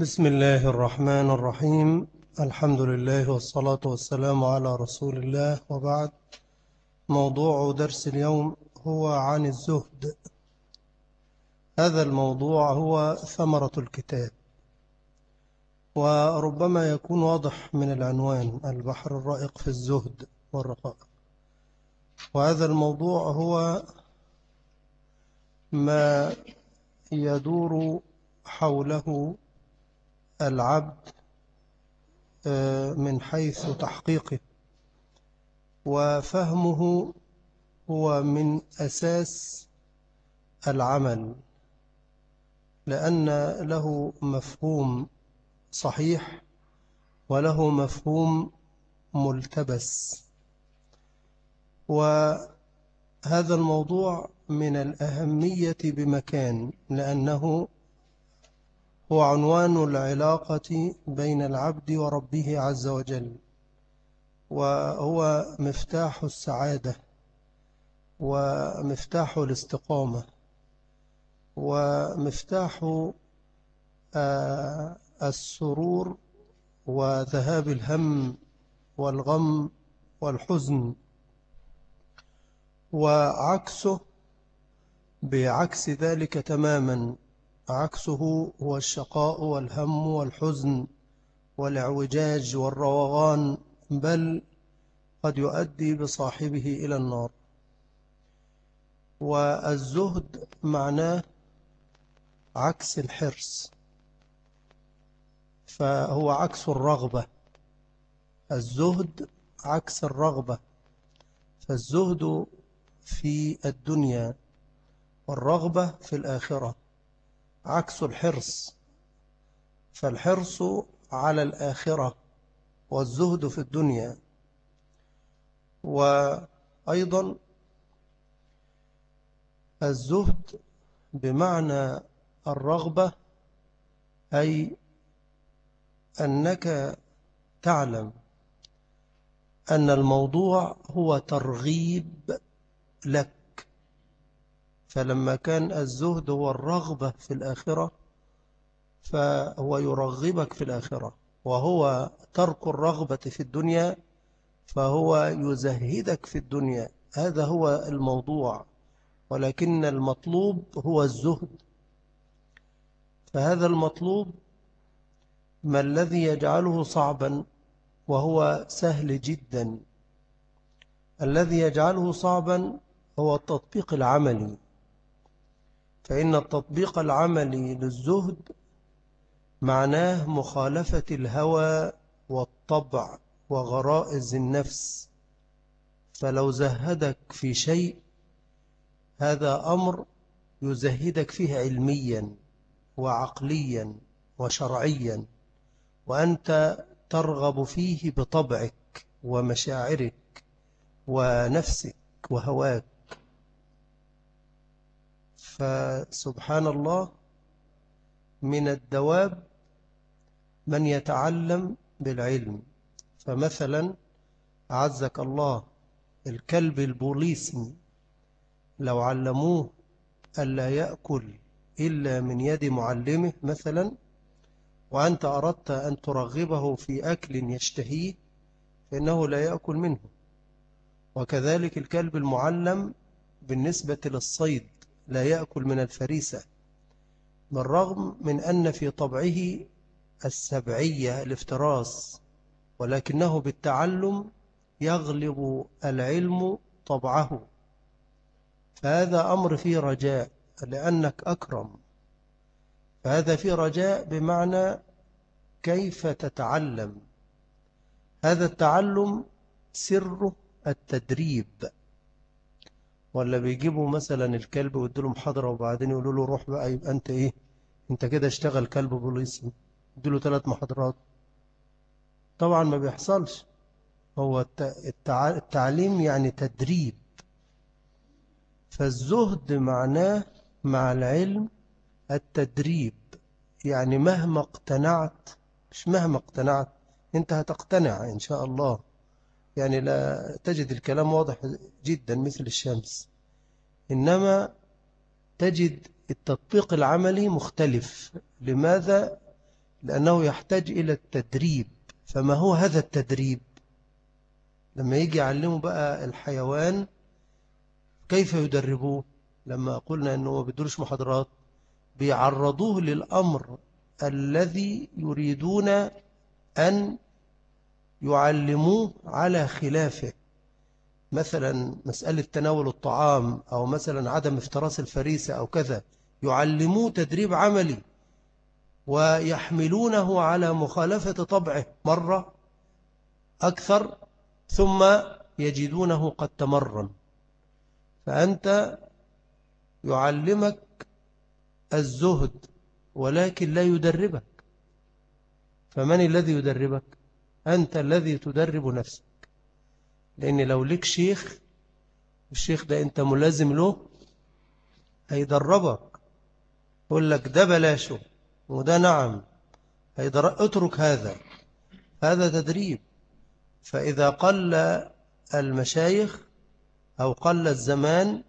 بسم الله الرحمن الرحيم. الحمد لله والصلاة والسلام على رسول الله. وبعد موضوع درس اليوم هو عن الزهد. هذا الموضوع هو ثمرة الكتاب. وربما يكون واضح من العنوان البحر الرائق في الزهد والرقائق وهذا الموضوع هو ما يدور حوله العبد آه، من حيث تحقيقه وفهمه هو من أساس العمل لأن له مفهوم صحيح وله مفهوم ملتبس. وهذا الموضوع من الأهمية بمكان لأنه هو عنوان العلاقة بين العبد وربه عز وجل وهو مفتاح السعادة ومفتاح الاستقامة ومفتاح آه، السرور وذهاب الهم والغم والحزن وعكسه بعكس ذلك تماما. عكسه هو الشقاء والهم والحزن والاعوجاج والروغان بل قد يؤدي بصاحبه إلى النار. والزهد معناه عكس الحرص فهو عكس الرغبة. الزهد عكس الرغبة فالزهد في الدنيا والرغبة في الآخرة. عكس الحرص. فالحرص على الآخرة والزهد في الدنيا. وأيضا الزهد بمعنى الرغبة أي أنك تعلم أن الموضوع هو ترغيب لك. فلما كان الزهد هو الرغبة في الآخرة فهو يرغبك في الآخرة. وهو ترك الرغبة في الدنيا فهو يزهدك في الدنيا. هذا هو الموضوع. ولكن المطلوب هو الزهد. فهذا المطلوب ما الذي يجعله صعبا وهو سهل جدا. الذي يجعله صعبا هو التطبيق العملي. فإن التطبيق العملي للزهد معناه مخالفة الهوى والطبع وغرائز النفس. فلو زهدك في شيء هذا أمر يزهدك فيه علميا وعقليا وشرعيا وأنت ترغب فيه بطبعك ومشاعرك ونفسك وهواك. فسبحان الله من الدواب من يتعلم بالعلم. فمثلا عزك الله الكلب البوليسي لو علموه ألا يأكل إلا من يد معلمه مثلا وأنت أردت أن ترغبه في أكل يشتهيه فإنه لا يأكل منه. وكذلك الكلب المعلم بالنسبة للصيد لا يأكل من الفريسة بالرغم من أن في طبعه السبعية الافتراس ولكنه بالتعلم يغلب العلم طبعه. فهذا أمر فيه رجاء لأنك أكرم. فهذا فيه رجاء بمعنى كيف تتعلم. هذا التعلم سر التدريب. ولا بيجيبوا مثلا الكلب ويدوا محاضرة وبعدين يقولوا له روح بقى يبقى أنت إيه؟ أنت كده اشتغل كلب بوليسي يدوا له ثلاث محاضرات. طبعا ما بيحصلش. هو التعليم يعني تدريب. فالزهد معناه مع العلم التدريب. يعني مهما اقتنعت مش مهما اقتنعت أنت هتقتنع إن شاء الله. يعني لا تجد الكلام واضح جدا مثل الشمس. إنما تجد التطبيق العملي مختلف. لماذا؟ لأنه يحتاج إلى التدريب. فما هو هذا التدريب؟ لما يجي يعلمه بقى الحيوان كيف يدربوه؟ لما قلنا أنه ما محاضرات بيعرضوه للأمر الذي يريدون أن يعلموه على خلافه. مثلا مسألة تناول الطعام أو مثلا عدم افتراس الفريسة أو كذا يعلموه تدريب عملي ويحملونه على مخالفة طبعه مرة أكثر ثم يجدونه قد تمرن. فأنت يعلمك الزهد ولكن لا يدربك. فمن الذي يدربك؟ أنت الذي تدرب نفسك. لأن لو لك شيخ الشيخ ده أنت ملازم له هيدربك. يقول لك ده بلاشه وده نعم اترك هذا. هذا تدريب. فإذا قل المشايخ أو قل الزمان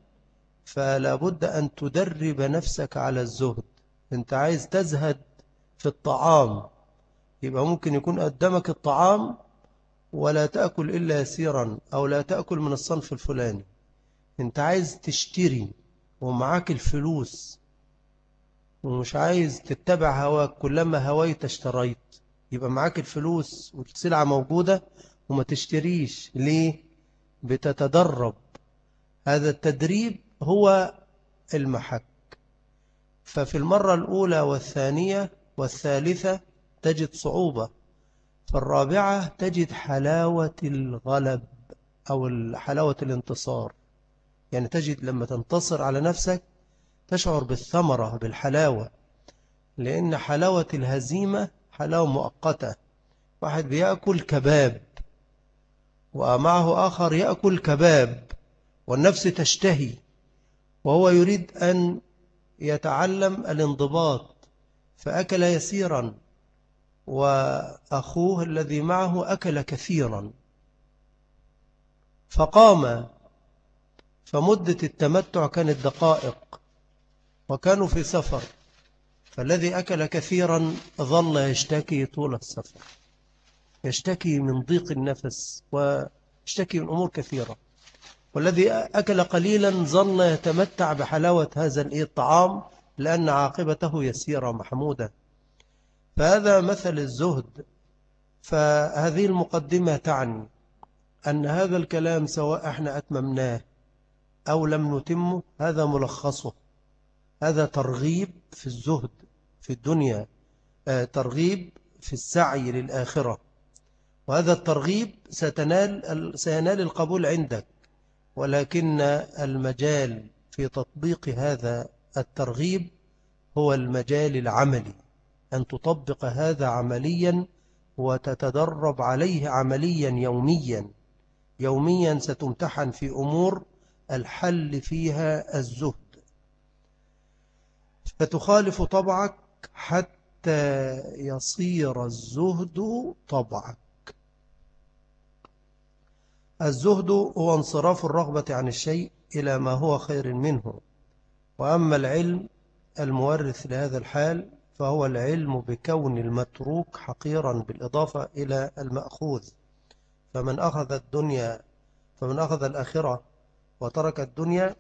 فلا بد أن تدرب نفسك على الزهد. أنت عايز تزهد في الطعام. يبقى ممكن يكون قدامك الطعام ولا تأكل إلا يسيرا أو لا تأكل من الصنف الفلاني. أنت عايز تشتري ومعاك الفلوس ومش عايز تتبع هواك كلما هويت اشتريت. يبقى معاك الفلوس والسلعة موجودة وما تشتريش. ليه؟ بتتدرب. هذا التدريب هو المحك. ففي المرة الأولى والثانية والثالثة تجد صعوبة الرابعة تجد حلاوة الغلب أو حلاوة الانتصار. يعني تجد لما تنتصر على نفسك تشعر بالثمرة بالحلاوة لأن حلاوة الهزيمة حلاوة مؤقتة. واحد بيأكل كباب ومعه آخر يأكل كباب والنفس تشتهي وهو يريد أن يتعلم الانضباط فأكل يسيرا. وأخوه الذي معه أكل كثيرا. فقام فمدة التمتع كانت دقائق وكانوا في سفر. فالذي أكل كثيرا ظل يشتكي طول السفر يشتكي من ضيق النفس ويشتكي من أمور كثيرة. والذي أكل قليلا ظل يتمتع بحلاوة هذا الطعام لأن عاقبته يسيرة محمودة. فهذا مثل الزهد. فهذه المقدمة تعني أن هذا الكلام سواء إحنا أتممناه أو لم نتمه هذا ملخصه. هذا ترغيب في الزهد في الدنيا آه، ترغيب في السعي للآخرة. وهذا الترغيب ستنال سينال القبول عندك. ولكن المجال في تطبيق هذا الترغيب هو المجال العملي. أن تطبق هذا عمليا وتتدرب عليه عمليا يوميا. يوميا ستمتحن في أمور الحل فيها الزهد. فتخالف طبعك حتى يصير الزهد طبعك. الزهد هو انصراف الرغبة عن الشيء إلى ما هو خير منه. وأما العلم المورث لهذا الحال فهو العلم بكون المتروك حقيرا بالإضافة إلى المأخوذ. فمن أخذ الدنيا فمن أخذ الآخرة وترك الدنيا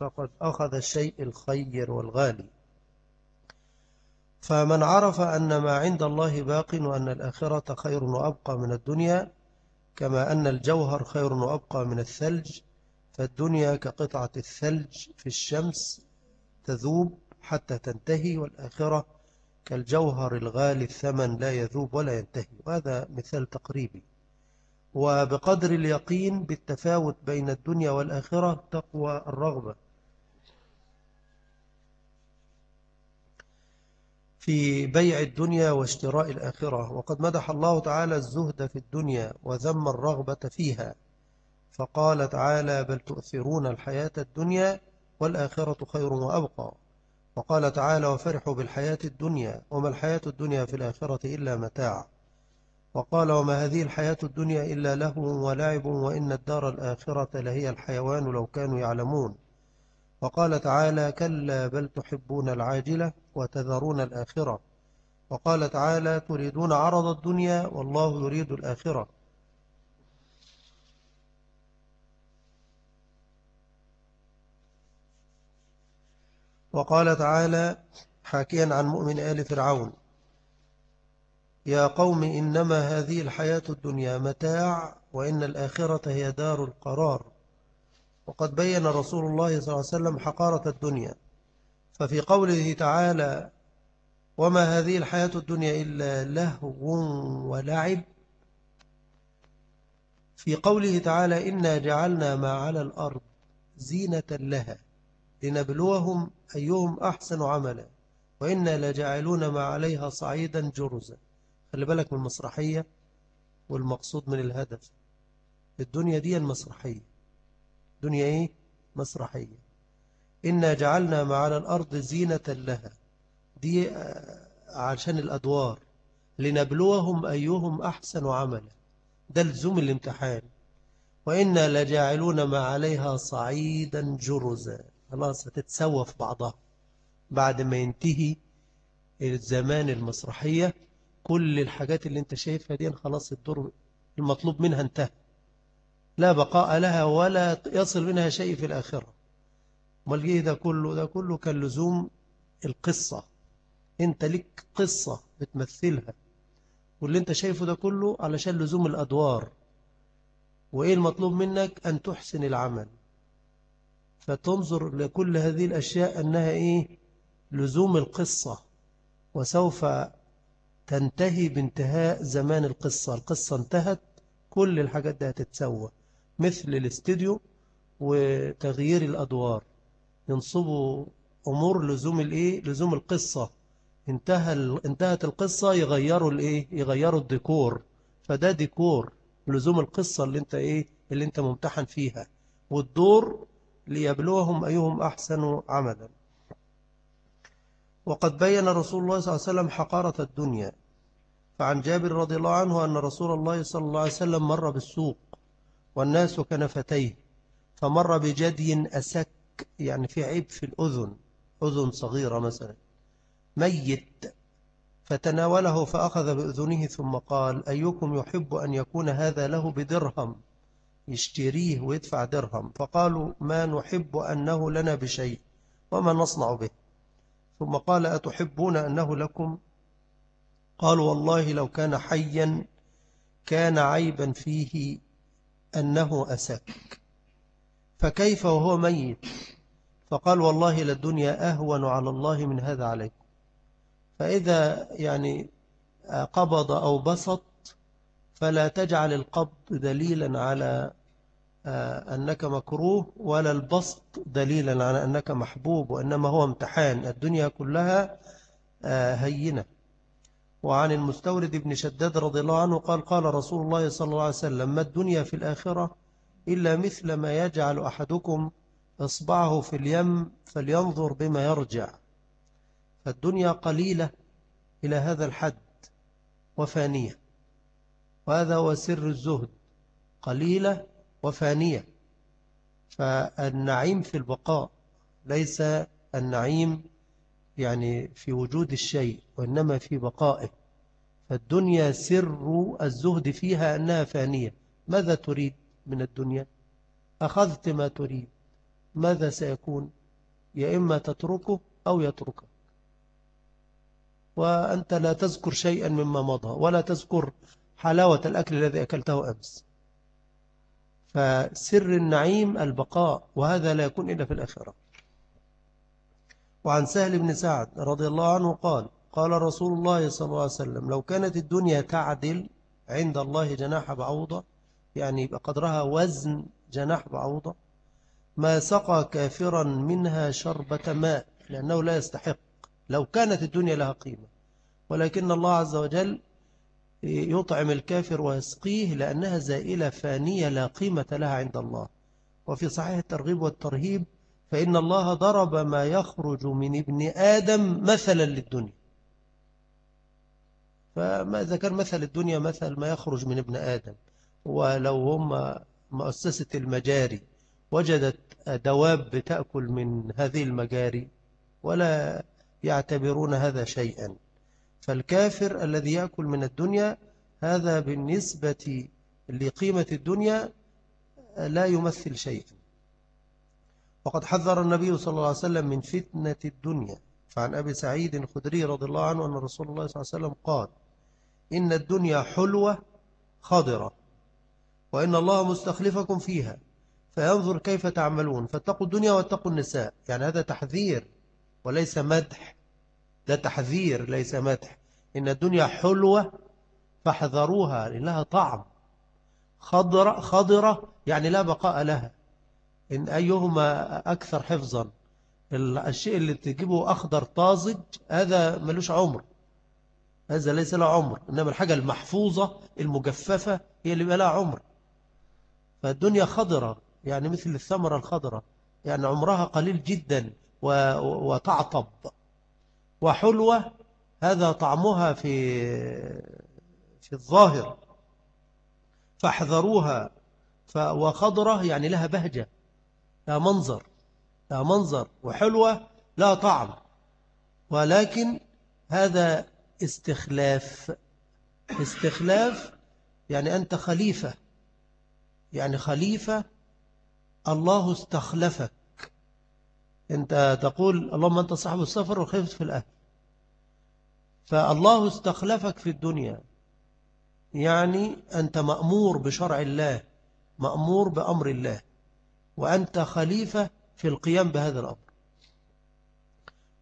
فقد أخذ الشيء الخير والغالي. فمن عرف أن ما عند الله باق وأن الآخرة خير وأبقى من الدنيا كما أن الجوهر خير وأبقى من الثلج فالدنيا كقطعة الثلج في الشمس تذوب حتى تنتهي والآخرة كالجوهر الغالي الثمن لا يذوب ولا ينتهي. وهذا مثال تقريبي. وبقدر اليقين بالتفاوت بين الدنيا والآخرة تقوى الرغبة. في بيع الدنيا واشتراء الآخرة. وقد مدح الله تعالى الزهد في الدنيا وذم الرغبة فيها. فقال تعالى بل تؤثرون الحياة الدنيا والآخرة خير وأبقى. وقال تعالى وفرحوا بالحياة الدنيا وما الحياة الدنيا في الآخرة إلا متاع. وقال وما هذه الحياة الدنيا إلا له ولعب وإن الدار الآخرة لهي الحيوان لو كانوا يعلمون. وقال تعالى كلا بل تحبون العاجلة وتذرون الآخرة. وقال تعالى تريدون عرض الدنيا والله يريد الآخرة. وقال تعالى حاكيا عن مؤمن آل فرعون يا قوم إنما هذه الحياة الدنيا متاع وإن الآخرة هي دار القرار. وقد بين رسول الله صلى الله عليه وسلم حقارة الدنيا. ففي قوله تعالى وما هذه الحياة الدنيا إلا لهو ولعب في قوله تعالى إنا جعلنا ما على الأرض زينة لها لنبلوهم أيهم أحسن عملا وإنا لجعلون ما عليها صعيدا جرزا. خلي بالك من المسرحية والمقصود من الهدف. الدنيا دي المسرحية. دنيا إيه؟ مسرحية. إنا جعلنا ما على الأرض زينة لها. دي آه، عشان الأدوار. لنبلوهم أيهم أحسن عملا. ده لزوم الامتحان. وإنا لجاعلون ما عليها صعيدا جرزا. خلاص هتتسوى في بعضها. بعد ما ينتهي الزمان المسرحية كل الحاجات اللي انت شايفها دي خلاص الدور المطلوب منها انتهى. لا بقاء لها ولا يصل منها شيء في الآخرة. أمال ده كله؟ ده كله كان لزوم القصة. انت لك قصة بتمثلها. واللي انت شايفه ده كله علشان لزوم الأدوار. وإيه المطلوب منك؟ أن تحسن العمل. فتنظر لكل هذه الأشياء أنها إيه؟ لزوم القصة وسوف تنتهي بانتهاء زمان القصة. القصة انتهت كل الحاجات دي هتتسوى مثل الاستديو وتغيير الأدوار. ينصبوا أمور لزوم الإيه؟ لزوم القصة. انتهى انتهت القصة يغيروا الإيه؟ يغيروا الديكور. فده ديكور لزوم القصة اللي انت إيه؟ اللي انت ممتحن فيها. والدور ليبلوهم أيهم أحسن عملا. وقد بين رسول الله صلى الله عليه وسلم حقارة الدنيا فعن جابر رضي الله عنه أن رسول الله صلى الله عليه وسلم مر بالسوق والناس كنفتيه فمر بجدي أسك يعني في عيب في الأذن أذن صغيرة مثلا ميت فتناوله فأخذ بأذنه ثم قال أيكم يحب أن يكون هذا له بدرهم؟ يشتريه ويدفع درهم. فقالوا ما نحب أنه لنا بشيء وما نصنع به. ثم قال أتحبون أنه لكم؟ قالوا والله لو كان حيا كان عيبا فيه أنه أسك. فكيف وهو ميت؟ فقال والله للدنيا أهون على الله من هذا عليكم. فإذا يعني قبض أو بسط فلا تجعل القبض دليلا على آه، أنك مكروه ولا البسط دليلا على أنك محبوب وإنما هو امتحان. الدنيا كلها آه، هينة. وعن المستورد بن شداد رضي الله عنه قال قال رسول الله صلى الله عليه وسلم ما الدنيا في الآخرة إلا مثل ما يجعل أحدكم إصبعه في اليم فلينظر بما يرجع. فالدنيا قليلة إلى هذا الحد وفانية. وهذا هو سر الزهد قليلة وفانية. فالنعيم في البقاء ليس النعيم يعني في وجود الشيء وإنما في بقائه. فالدنيا سر الزهد فيها أنها فانية. ماذا تريد من الدنيا؟ أخذت ما تريد. ماذا سيكون؟ يا إما تتركه أو يتركه وأنت لا تذكر شيئا مما مضى ولا تذكر حلاوة الأكل الذي أكلته أمس. فسر النعيم البقاء وهذا لا يكون إلا في الآخرة. وعن سهل بن سعد رضي الله عنه قال قال رسول الله صلى الله عليه وسلم لو كانت الدنيا تعدل عند الله جناح بعوضة يعني يبقى قدرها وزن جناح بعوضة ما سقى كافرا منها شربة ماء لأنه لا يستحق. لو كانت الدنيا لها قيمة. ولكن الله عز وجل يطعم الكافر ويسقيه لأنها زائلة فانية لا قيمة لها عند الله. وفي صحيح الترغيب والترهيب فإن الله ضرب ما يخرج من ابن آدم مثلا للدنيا. فماذا كان مثل الدنيا مثل ما يخرج من ابن آدم. ولو هم مؤسسة المجاري وجدت دواب تأكل من هذه المجاري ولا يعتبرون هذا شيئا. فالكافر الذي يأكل من الدنيا هذا بالنسبة لقيمة الدنيا لا يمثل شيئا. وقد حذر النبي صلى الله عليه وسلم من فتنة الدنيا. فعن أبي سعيد الخدري رضي الله عنه أن رسول الله صلى الله عليه وسلم قال إن الدنيا حلوة خضرة وإن الله مستخلفكم فيها فينظر كيف تعملون فاتقوا الدنيا واتقوا النساء. يعني هذا تحذير وليس مدح. ده تحذير ليس مدح. إن الدنيا حلوة فاحذروها لها طعم. خضرة, خضرة يعني لا بقاء لها. إن أيهما أكثر حفظا. الشيء اللي تجيبه أخضر طازج هذا ملوش عمر. هذا ليس له عمر. إنما الحاجة المحفوظة المجففة هي اللي لها عمر. فالدنيا خضرة يعني مثل الثمرة الخضرة. يعني عمرها قليل جدا وتعطب. وحلوة هذا طعمها في في الظاهر. فاحذروها. وخضرة يعني لها بهجة لها منظر لها منظر. وحلوة لا طعم. ولكن هذا استخلاف. استخلاف يعني أنت خليفة. يعني خليفة الله استخلفك. أنت تقول اللهم أنت صاحب السفر وخيفت في الأهل. فالله استخلفك في الدنيا. يعني أنت مأمور بشرع الله مأمور بأمر الله وأنت خليفة في القيام بهذا الأمر.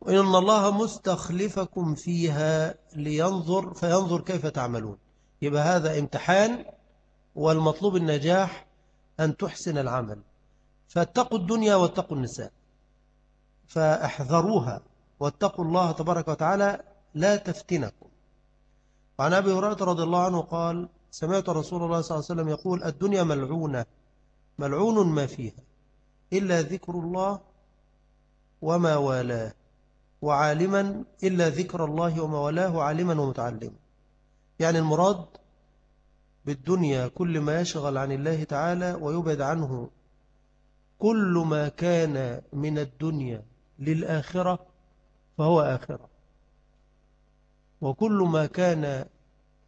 وإن الله مستخلفكم فيها لينظر فينظر كيف تعملون. يبقى هذا امتحان والمطلوب النجاح أن تحسن العمل. فاتقوا الدنيا واتقوا النساء. فاحذروها واتقوا الله تبارك وتعالى لا تفتنكم. وعن أبي هريرة رضي الله عنه قال سمعت رسول الله صلى الله عليه وسلم يقول الدنيا ملعونة ملعون ما فيها إلا ذكر الله وما والاه وعالما إلا ذكر الله وما والاه عالما ومتعلما. يعني المراد بالدنيا كل ما يشغل عن الله تعالى ويبعد عنه كل ما كان من الدنيا. للآخرة فهو آخرة. وكل ما كان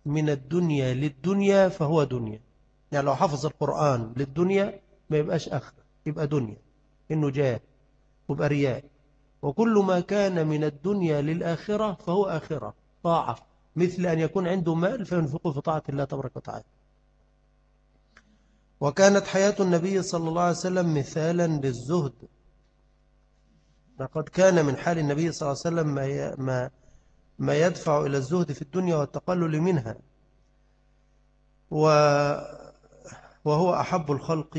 من الدنيا للدنيا فهو دنيا. يعني لو حفظ القرآن للدنيا ما يبقاش آخرة يبقى دنيا. إنه جاء ويبقى رياء. وكل ما كان من الدنيا للآخرة فهو آخرة. طاعة. مثل أن يكون عنده مال فينفقه في طاعة الله تبارك وتعالى. وكانت حياة النبي صلى الله عليه وسلم مثالا للزهد. لقد كان من حال النبي صلى الله عليه وسلم ما ما ما يدفع إلى الزهد في الدنيا والتقلل منها. وهو أحب الخلق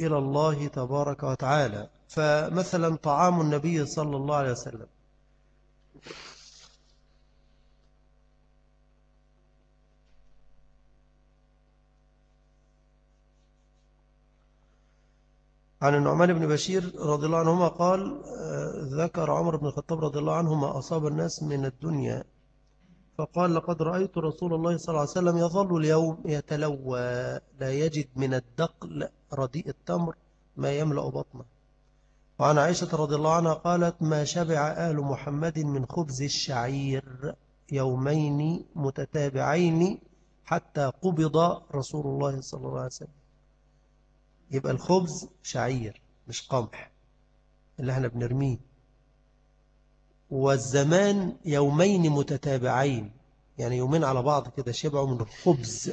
إلى الله تبارك وتعالى. فمثلا طعام النبي صلى الله عليه وسلم. عن النعمان بن بشير رضي الله عنهما قال ذكر عمر بن الخطاب رضي الله عنه ما أصاب الناس من الدنيا فقال لقد رأيت رسول الله صلى الله عليه وسلم يظل اليوم يتلوى لا يجد من الدقل رديء التمر ما يملأ بطنه. وعن عائشة رضي الله عنها قالت ما شبع آل محمد من خبز الشعير يومين متتابعين حتى قبض رسول الله صلى الله عليه وسلم. يبقى الخبز شعير مش قمح اللي إحنا بنرميه. والزمان يومين متتابعين يعني يومين على بعض كده شبعوا من الخبز.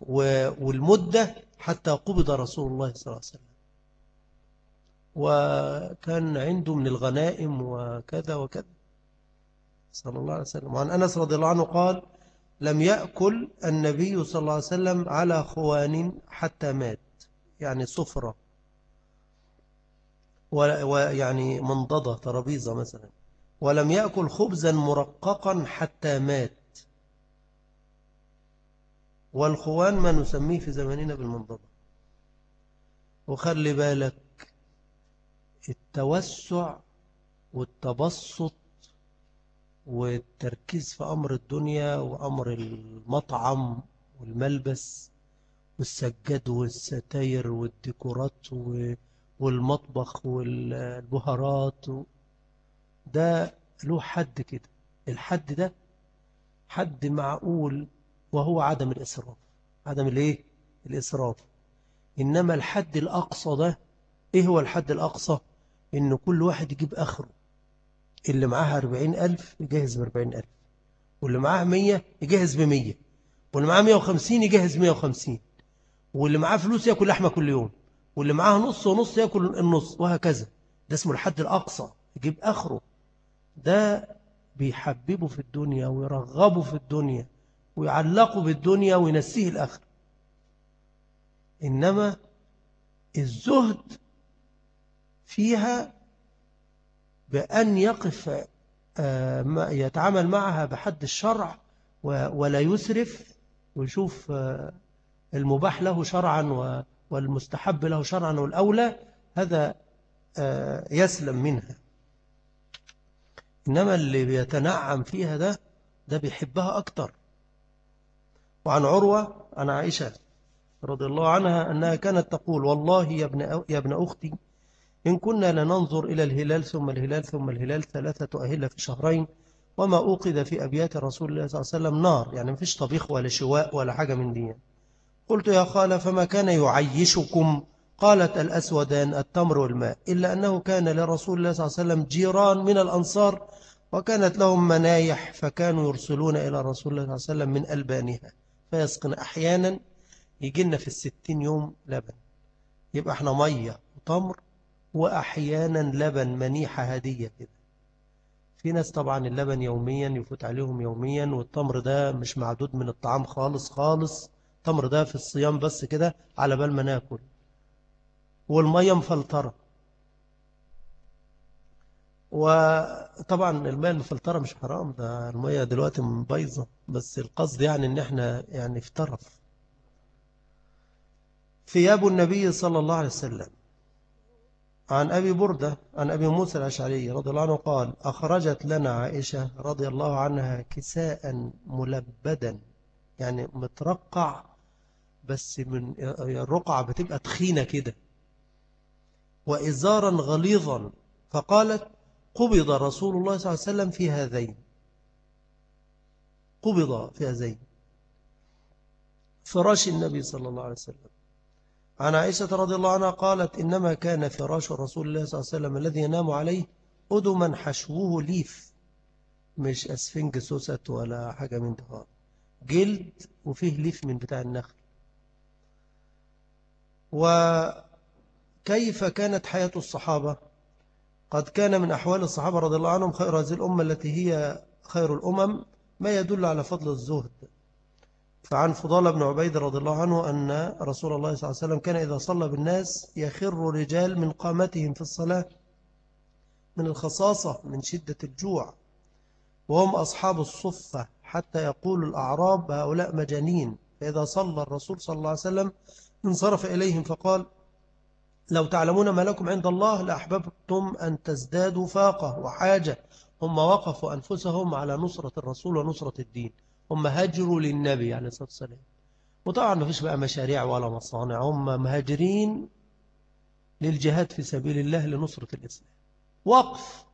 والمدة حتى قبض رسول الله صلى الله عليه وسلم. وكان عنده من الغنائم وكذا وكذا. صلى الله عليه وسلم. وعن أنس رضي الله عنه قال لم يأكل النبي صلى الله عليه وسلم على خوان حتى مات. يعني صفرة. ويعني منضدة ترابيزة مثلا. ولم يأكل خبزا مرققا حتى مات. والخوان ما نسميه في زماننا بالمنضدة. وخلي بالك التوسع والتبسط والتركيز في أمر الدنيا وأمر المطعم والملبس والسجاد والستاير والديكورات والمطبخ والبهارات ده له حد كده. الحد ده حد معقول وهو عدم الإسراف. عدم الإيه؟ الإسراف. إنما الحد الأقصى ده إيه هو الحد الأقصى؟ إن كل واحد يجيب آخره. اللي معاه أربعين ألف يجهز بأربعين ألف. واللي معاه مية يجهز بمية. واللي معاه مية وخمسين يجهز مية وخمسين. واللي معاه فلوس يأكل لحمة كل يوم واللي معاه نص ونص يأكل النص وهكذا. ده اسمه الحد الأقصى يجيب آخره. ده بيحببه في الدنيا ويرغبه في الدنيا ويعلقه بالدنيا وينسيه الآخر إنما الزهد فيها بأن يقف آه، يتعامل معها بحد الشرع ولا يسرف ويشوف آه، المباح له شرعا والمستحب له شرعا والأولى هذا آه، يسلم منها. إنما اللي بيتنعم فيها ده ده بيحبها أكتر. وعن عروة عن عائشة رضي الله عنها أنها كانت تقول والله يا ابن, يا ابن أختي إن كنا لننظر إلى الهلال ثم الهلال ثم الهلال ثلاثة أهلة في شهرين وما أوقد في أبيات رسول الله صلى الله عليه وسلم نار. يعني مفيش طبيخ ولا شواء ولا حاجة من دي. قلت يا خالة فما كان يعيشكم؟ قالت الأسودان التمر والماء إلا أنه كان لرسول الله صلى الله عليه وسلم جيران من الأنصار وكانت لهم منايح فكانوا يرسلون إلى رسول الله صلى الله عليه وسلم من ألبانها. فيسقن أحيانا يجي لنا في الستين يوم لبن. يبقى إحنا مية وتمر وأحيانا لبن منيحة هدية كده. في ناس طبعا اللبن يوميا يفوت عليهم يوميا والتمر ده مش معدود من الطعام خالص خالص. التمر ده في الصيام بس كده على بال ما ناكل. والمية مفلترة. وطبعا الماء المفلترة مش حرام ده المية دلوقتي بايظة بس القصد يعني إن إحنا يعني في طرف. ثياب النبي صلى الله عليه وسلم. عن أبي بردة عن أبي موسى الأشعري رضي الله عنه قال أخرجت لنا عائشة رضي الله عنها كساء ملبدا يعني مترقع بس من الرقعة بتبقى تخينة كده. وإزارا غليظا فقالت قبض رسول الله صلى الله عليه وسلم في هذين. قبض في هذين. فراش النبي صلى الله عليه وسلم. عن عائشة رضي الله عنها قالت إنما كان فراش رسول الله صلى الله عليه وسلم الذي ينام عليه أدما حشوه ليف. مش أسفنج سوست ولا حاجة من ده. جلد وفيه ليف من بتاع النخل. وكيف كانت حياة الصحابة؟ قد كان من أحوال الصحابة رضي الله عنهم خير هذه الأمة التي هي خير الأمم ما يدل على فضل الزهد. فعن فضال بن عبيد رضي الله عنه أن رسول الله صلى الله عليه وسلم كان إذا صلى بالناس يخر رجال من قامتهم في الصلاة من الخصاصة من شدة الجوع. وهم أصحاب الصفة حتى يقول الأعراب هؤلاء مجانين. فإذا صلى الرسول صلى الله عليه وسلم انصرف إليهم فقال لو تعلمون ما لكم عند الله لأحببتم أن تزدادوا فاقة وحاجة هم وقفوا أنفسهم على نصرة الرسول ونصرة الدين هم هاجروا للنبي عليه الصلاة والسلام. وطبعا ما فيش بقى مشاريع ولا مصانع هم مهاجرين للجهاد في سبيل الله لنصرة الإسلام. وقف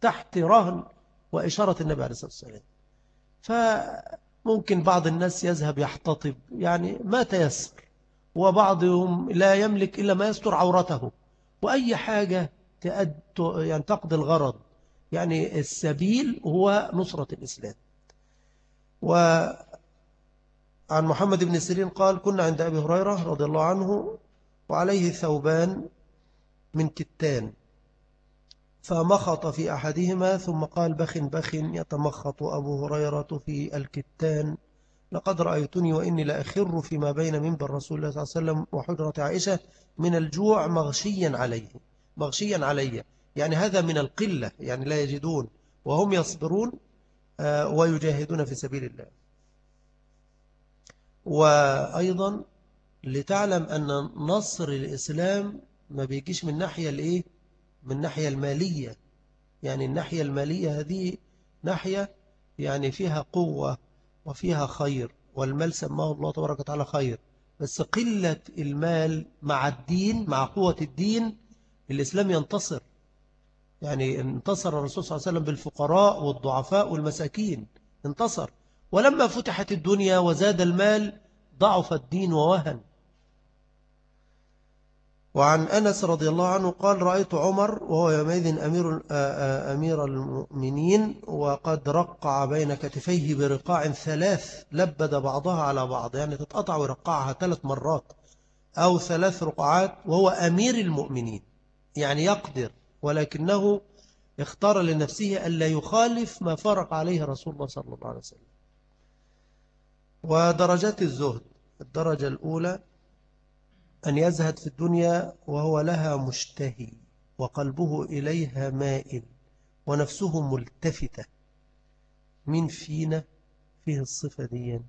تحت رهن وإشارة النبي عليه الصلاة والسلام. فممكن بعض الناس يذهب يحتطب يعني ما تيسر. وبعضهم لا يملك إلا ما يستر عورته. وأي حاجة يعني تقضي الغرض. يعني السبيل هو نصرة الإسلام. وعن محمد بن سيرين قال كنا عند أبي هريرة رضي الله عنه وعليه ثوبان من كتان. فمخط في أحدهما ثم قال بخ بخ يتمخط أبو هريرة في الكتان. لقد رأيتني وإني لأخر فيما بين منبر رسول الله صلى الله عليه وسلم وحجرة عائشة من الجوع مغشيا عليه مغشيا علي. يعني هذا من القلة يعني لا يجدون وهم يصبرون آه، ويجاهدون في سبيل الله. وأيضا لتعلم أن نصر الإسلام ما بيجيش من ناحية الإيه؟ من الناحية المالية. يعني الناحية المالية هذه ناحية يعني فيها قوة وفيها خير والمال سماه الله تبارك وتعالى خير. بس قلة المال مع الدين مع قوة الدين الإسلام ينتصر. يعني انتصر الرسول صلى الله عليه وسلم بالفقراء والضعفاء والمساكين. انتصر. ولما فتحت الدنيا وزاد المال ضعف الدين ووهن. وعن أنس رضي الله عنه قال رأيت عمر وهو يومئذ أمير, أمير المؤمنين وقد رقع بين كتفيه برقاع ثلاث لبد بعضها على بعض. يعني تتقطع ورقعها ثلاث مرات أو ثلاث رقعات وهو أمير المؤمنين يعني يقدر ولكنه اختار لنفسه ألا يخالف ما فرق عليه رسول الله صلى الله عليه وسلم. ودرجات الزهد الدرجة الأولى أن يزهد في الدنيا وهو لها مشتهي وقلبه إليها مائل ونفسه ملتفتة من فينا فيه الصفة دي.